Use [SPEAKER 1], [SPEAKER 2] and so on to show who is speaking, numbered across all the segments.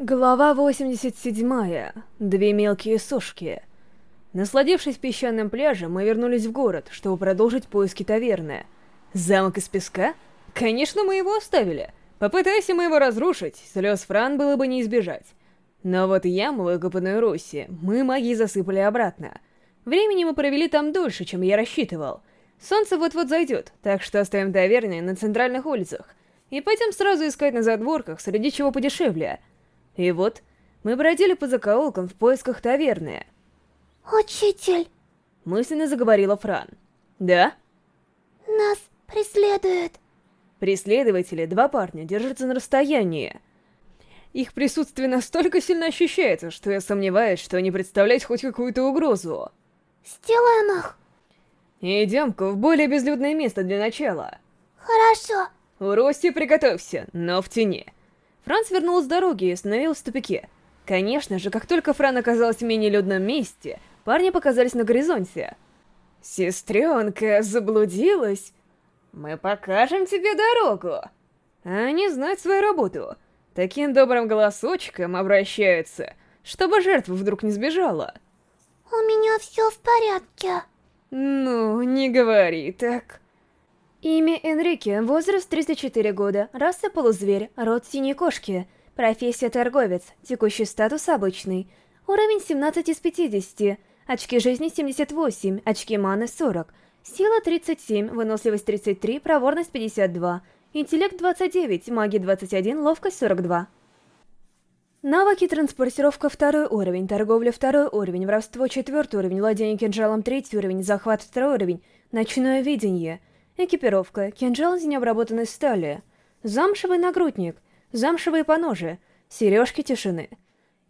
[SPEAKER 1] Глава 87. Две мелкие сушки. Насладившись песчаным пляжем, мы вернулись в город, чтобы продолжить поиски таверны. Замок из песка? Конечно, мы его оставили. Попытайся мы его разрушить, слез Фран было бы не избежать. Но вот яму, выкопанную Руси, мы магией засыпали обратно. Времени мы провели там дольше, чем я рассчитывал. Солнце вот-вот зайдет, так что оставим таверны на центральных улицах. И пойдем сразу искать на задворках, среди чего подешевле — и вот, мы бродили по закоулкам в поисках таверны.
[SPEAKER 2] «Учитель!»
[SPEAKER 1] Мысленно заговорила Фран. «Да?»
[SPEAKER 2] «Нас преследуют!»
[SPEAKER 1] Преследователи, два парня, держатся на расстоянии. Их присутствие настолько сильно ощущается, что я сомневаюсь, что они представляют хоть какую-то угрозу.
[SPEAKER 2] «Сделаем их!»
[SPEAKER 1] Идем-ка в более безлюдное место для начала.
[SPEAKER 2] «Хорошо!»
[SPEAKER 1] Урости, приготовься, но в тени. Франц вернул с дороги и остановился в тупике. Конечно же, как только Фран оказался в менее людном месте, парни показались на горизонте. «Сестренка, заблудилась? Мы покажем тебе дорогу!» Они знают свою работу. Таким добрым голосочком обращаются, чтобы жертва вдруг не сбежала.
[SPEAKER 2] «У меня все в порядке».
[SPEAKER 1] «Ну, не говори так».
[SPEAKER 3] Имя Энрике, возраст 34 года, раса полузверь, род синей кошки, профессия торговец, текущий статус обычный, уровень 17 из 50, очки жизни 78, очки маны 40, сила 37, выносливость 33, проворность 52, интеллект 29, магия 21, ловкость 42. Навыки транспортировка второй уровень, торговля второй уровень, воровство четвертый уровень, владение кинжалом третий уровень, захват второй уровень, ночное видение — Экипировка. Кинжал из необработанной стали. Замшевый нагрудник. Замшевые поножи. Сережки тишины.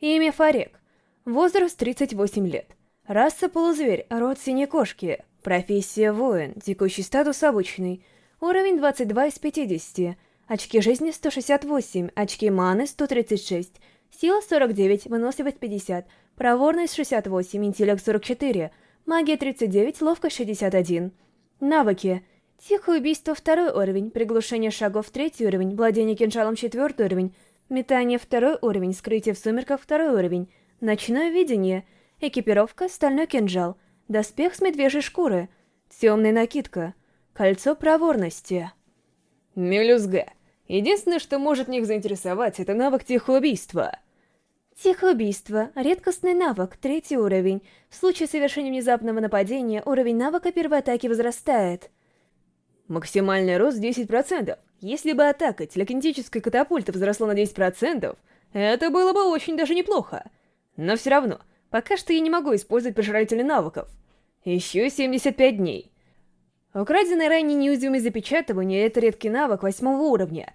[SPEAKER 3] Имя Фарек. Возраст 38 лет. Раса полузверь, род синей кошки. Профессия воин, текущий статус обычный. Уровень 22 из 50. Очки жизни 168, очки маны 136. Сила 49, выносливость 50. Проворность 68, интеллект 44. Магия 39, ловкость 61. Навыки. Тихое убийство второй уровень, приглушение шагов третий уровень, владение кинжалом четвертый уровень, метание второй уровень, скрытие в сумерках второй уровень, ночное видение, экипировка стальной кинжал, доспех с медвежьей шкуры, темная накидка, кольцо проворности.
[SPEAKER 1] Мелюзга. Единственное, что может них заинтересовать, это навык тихоубийства.
[SPEAKER 3] Тихоубийство – редкостный навык, третий уровень. В случае совершения внезапного нападения уровень навыка первой атаки возрастает.
[SPEAKER 1] Максимальный рост 10%. Если бы атака телекинетической катапульты возросла на 10%, это было бы очень даже неплохо. Но все равно, пока что я не могу использовать пожиратели навыков. Еще 75 дней. Украденное ранее неуязвимое запечатывание — это редкий навык восьмого уровня.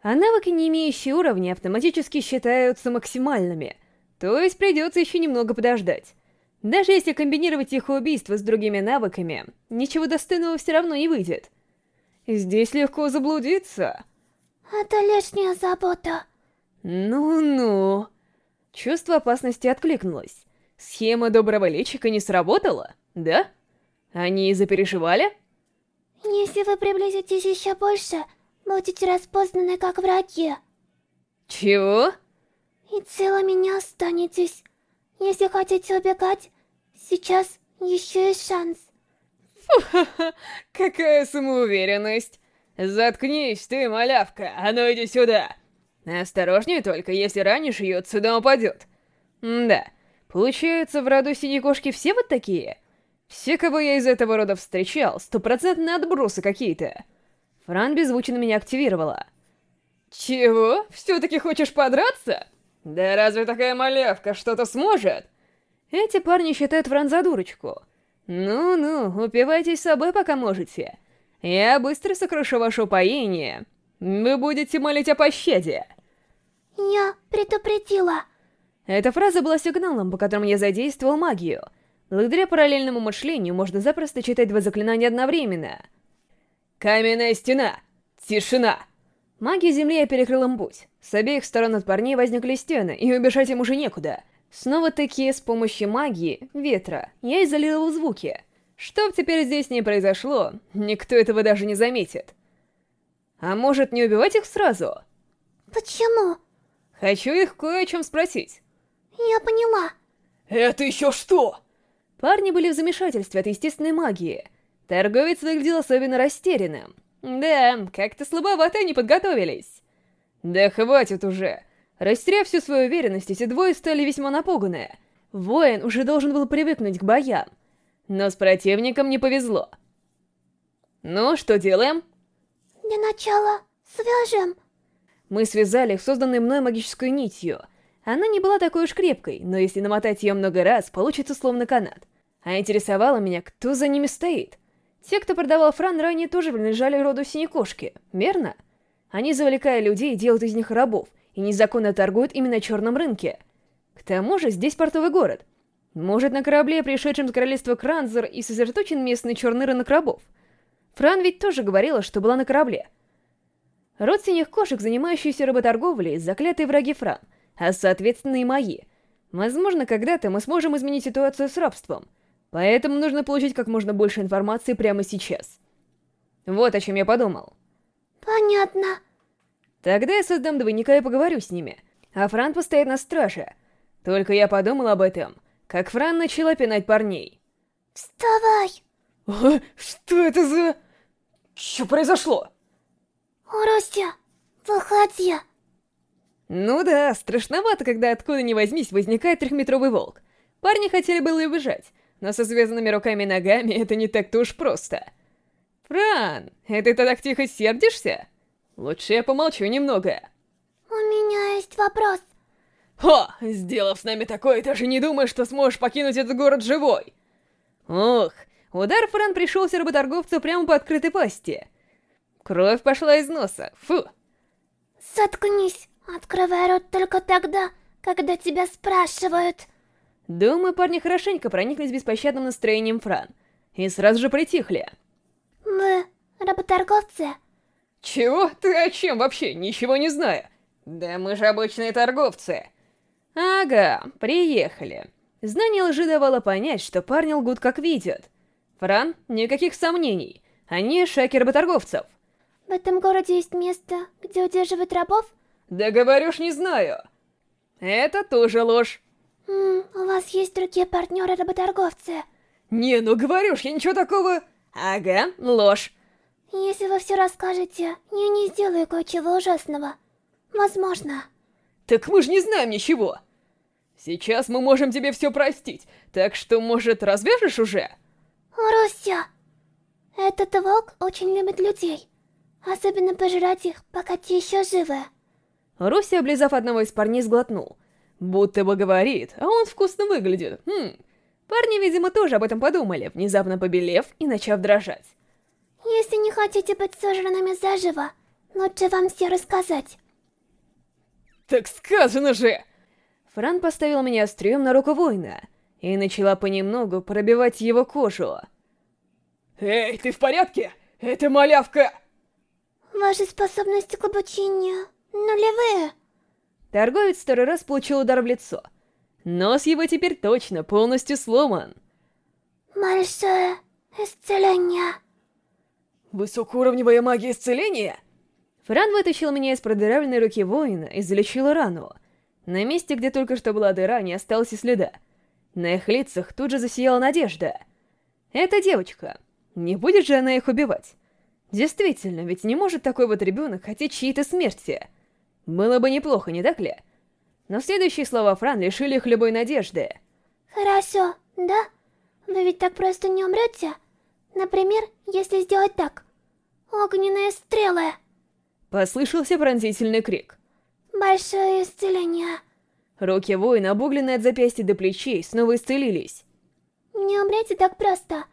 [SPEAKER 1] А навыки, не имеющие уровня, автоматически считаются максимальными. То есть придется еще немного подождать. Даже если комбинировать их убийство с другими навыками, ничего достойного все равно не выйдет. Здесь легко заблудиться.
[SPEAKER 2] Это лишняя забота.
[SPEAKER 1] Ну-ну. Чувство опасности откликнулось. Схема доброго личика не сработала, да? Они запереживали?
[SPEAKER 2] Если вы приблизитесь еще больше, будете распознаны как враги.
[SPEAKER 1] Чего?
[SPEAKER 2] И целыми не останетесь. Если хотите убегать, сейчас еще есть шанс.
[SPEAKER 1] какая самоуверенность. Заткнись ты, малявка, а ну иди сюда. Осторожнее только, если ранишь ее, отсюда упадет. Да, получается, в роду синей кошки все вот такие? Все, кого я из этого рода встречал, стопроцентные отбросы какие-то. Фран беззвучно меня активировала. Чего? Все-таки хочешь подраться? Да разве такая малявка что-то сможет? Эти парни считают Фран за дурочку. «Ну-ну, упивайтесь собой, пока можете. Я быстро сокрушу ваше упоение. Вы будете молить о пощаде».
[SPEAKER 2] «Я предупредила».
[SPEAKER 1] Эта фраза была сигналом, по которому я задействовал магию. Благодаря параллельному мышлению можно запросто читать два заклинания одновременно. «Каменная стена! Тишина!» Магия земли я перекрыл им путь. С обеих сторон от парней возникли стены, и убежать им уже некуда — Снова-таки с помощью магии, ветра, я изолировал звуки. Что бы теперь здесь не произошло, никто этого даже не заметит. А может, не убивать их сразу?
[SPEAKER 2] Почему?
[SPEAKER 1] Хочу их кое о чем спросить.
[SPEAKER 2] Я поняла.
[SPEAKER 1] Это еще что? Парни были в замешательстве от естественной магии. Торговец выглядел особенно растерянным. Да, как-то слабовато они подготовились. Да хватит уже. Растеряв всю свою уверенность, эти двое стали весьма напуганы. Воин уже должен был привыкнуть к боям. Но с противником не повезло. Ну, что делаем?
[SPEAKER 2] Для начала свяжем.
[SPEAKER 1] Мы связали их созданной мной магической нитью. Она не была такой уж крепкой, но если намотать ее много раз, получится словно канат. А интересовало меня, кто за ними стоит. Те, кто продавал Фран, ранее тоже принадлежали роду Синекошки, верно? Они завлекая людей делают из них рабов, и незаконно торгуют именно на черном рынке. К тому же здесь портовый город. Может, на корабле, пришедшем с королевства Кранзер, и сосредоточен местный черный рынок рабов. Фран ведь тоже говорила, что была на корабле. Род синих кошек, занимающийся работорговлей, заклятые враги Фран, а соответственно и мои. Возможно, когда-то мы сможем изменить ситуацию с рабством, поэтому нужно получить как можно больше информации прямо сейчас. Вот о чем я подумал.
[SPEAKER 2] Понятно.
[SPEAKER 1] Тогда я создам двойника и поговорю с ними, а Фран постоит на страже. Только я подумал об этом, как Фран начала пинать парней.
[SPEAKER 2] Вставай!
[SPEAKER 1] А, что это за... Что произошло?
[SPEAKER 2] Уростя, выходи.
[SPEAKER 1] Ну да, страшновато, когда откуда ни возьмись возникает трехметровый волк. Парни хотели было убежать, но со связанными руками и ногами это не так-то уж просто. Фран, это ты так тихо сердишься? Лучше я помолчу немного.
[SPEAKER 2] У меня есть вопрос.
[SPEAKER 1] О, сделав с нами такое, даже не думай, что сможешь покинуть этот город живой. Ух, удар Фран пришелся работорговцу прямо по открытой пасти. Кровь пошла из носа, фу.
[SPEAKER 2] Заткнись, открывай рот только тогда, когда тебя спрашивают.
[SPEAKER 1] Думаю, парни хорошенько прониклись беспощадным настроением Фран. И сразу же притихли.
[SPEAKER 2] Вы работорговцы?
[SPEAKER 1] Чего? Ты о чем вообще? Ничего не знаю. Да мы же обычные торговцы. Ага, приехали. Знание лжи давало понять, что парни лгут как видят. Фран, никаких сомнений. Они шаки работорговцев.
[SPEAKER 2] В этом городе есть место, где удерживают рабов?
[SPEAKER 1] Да говорю ж, не знаю. Это тоже ложь.
[SPEAKER 2] М у вас есть другие партнеры-работорговцы?
[SPEAKER 1] Не, ну говорю ж, я ничего такого... Ага, ложь.
[SPEAKER 2] Если вы все расскажете, я не сделаю кое-чего ужасного. Возможно.
[SPEAKER 1] Так мы же не знаем ничего. Сейчас мы можем тебе все простить, так что, может, развяжешь уже?
[SPEAKER 2] Руся! Этот волк очень любит людей. Особенно пожирать их, пока те еще живы.
[SPEAKER 1] Руси, облизав одного из парней, сглотнул. Будто бы говорит, а он вкусно выглядит. Хм. Парни, видимо, тоже об этом подумали, внезапно побелев и начав дрожать.
[SPEAKER 2] Если не хотите быть сожранными заживо, лучше вам все рассказать.
[SPEAKER 1] Так сказано же! Фран поставил меня острием на руку воина и начала понемногу пробивать его кожу. Эй, ты в порядке? Это малявка!
[SPEAKER 2] Ваши способности к обучению нулевые.
[SPEAKER 1] Торговец второй раз получил удар в лицо. Нос его теперь точно полностью сломан.
[SPEAKER 2] Большое исцеление.
[SPEAKER 1] Высокоуровневая магия исцеления? Фран вытащил меня из продырявленной руки воина и залечил рану. На месте, где только что была дыра, не осталось и следа. На их лицах тут же засияла надежда. Это девочка. Не будет же она их убивать? Действительно, ведь не может такой вот ребенок хотеть чьей-то смерти. Было бы неплохо, не так ли? Но следующие слова Фран лишили их любой надежды.
[SPEAKER 2] Хорошо, да? Вы ведь так просто не умрете? Например, если сделать так. Огненные стрелы.
[SPEAKER 1] Послышался пронзительный крик.
[SPEAKER 2] Большое исцеление.
[SPEAKER 1] Руки воина, обугленные от запястья до плечей, снова исцелились.
[SPEAKER 2] Не умрете так просто.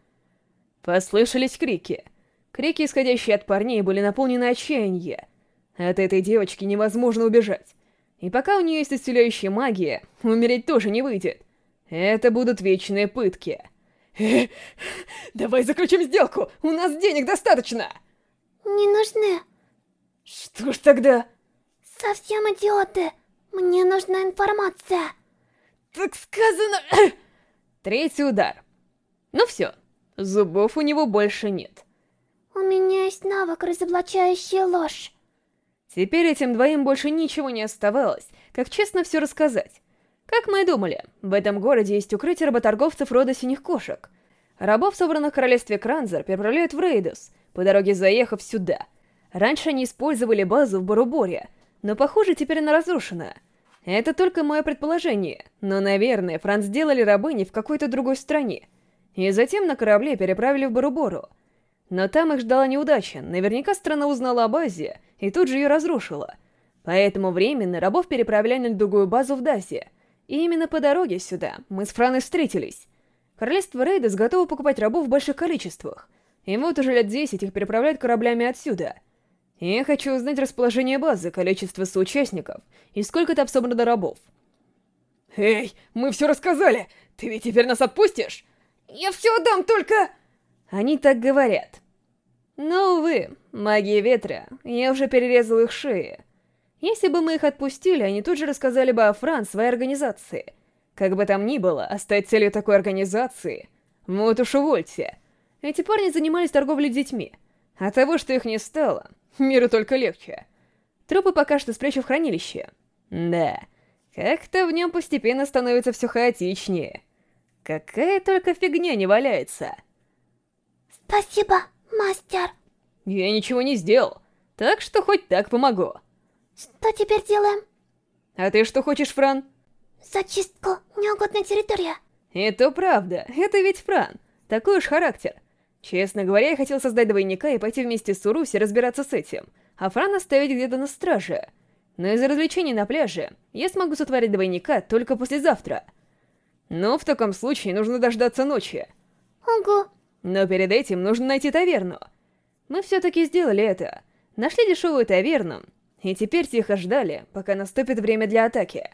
[SPEAKER 1] Послышались крики. Крики, исходящие от парней, были наполнены отчаянием. От этой девочки невозможно убежать. И пока у нее есть исцеляющая магия, умереть тоже не выйдет. Это будут вечные пытки. Э, давай заключим сделку, у нас денег достаточно!
[SPEAKER 2] Не нужны.
[SPEAKER 1] Что ж тогда?
[SPEAKER 2] Совсем идиоты. Мне нужна информация.
[SPEAKER 1] Так сказано... Третий удар. Ну все, зубов у него больше нет.
[SPEAKER 2] У меня есть навык, разоблачающий ложь.
[SPEAKER 1] Теперь этим двоим больше ничего не оставалось, как честно все рассказать. Как мы и думали, в этом городе есть укрытие работорговцев рода синих кошек. Рабов, собранных в королевстве Кранзер, переправляют в Рейдус, по дороге заехав сюда. Раньше они использовали базу в Баруборе, но, похоже, теперь она разрушена. Это только мое предположение, но, наверное, Франц сделали рабыни в какой-то другой стране. И затем на корабле переправили в Барубору. Но там их ждала неудача, наверняка страна узнала о базе и тут же ее разрушила. Поэтому временно рабов переправляли на другую базу в Дасе. И именно по дороге сюда мы с Франой встретились. Королевство Рейдас готово покупать рабов в больших количествах. И вот уже лет 10 их переправляют кораблями отсюда. Я хочу узнать расположение базы, количество соучастников и сколько там собрано рабов. Эй, мы все рассказали! Ты ведь теперь нас отпустишь? Я все отдам, только... Они так говорят. Но, увы, магия ветра, я уже перерезал их шеи. Если бы мы их отпустили, они тут же рассказали бы о Фран своей организации. Как бы там ни было, а стать целью такой организации... Вот уж увольте. Эти парни занимались торговлей детьми. А того, что их не стало, миру только легче. Трупы пока что спрячу в хранилище. Да, как-то в нем постепенно становится все хаотичнее. Какая только фигня не валяется.
[SPEAKER 2] Спасибо, мастер.
[SPEAKER 1] Я ничего не сделал, так что хоть так помогу.
[SPEAKER 2] Что теперь делаем?
[SPEAKER 1] А ты что хочешь, Фран?
[SPEAKER 2] Зачистку неугодной территории.
[SPEAKER 1] Это правда, это ведь Фран. Такой уж характер. Честно говоря, я хотел создать двойника и пойти вместе с Уруси разбираться с этим, а Фран оставить где-то на страже. Но из-за развлечений на пляже я смогу сотворить двойника только послезавтра. Но в таком случае нужно дождаться ночи.
[SPEAKER 2] Ого.
[SPEAKER 1] Но перед этим нужно найти таверну. Мы все-таки сделали это. Нашли дешевую таверну, и теперь тихо ждали, пока наступит время для атаки.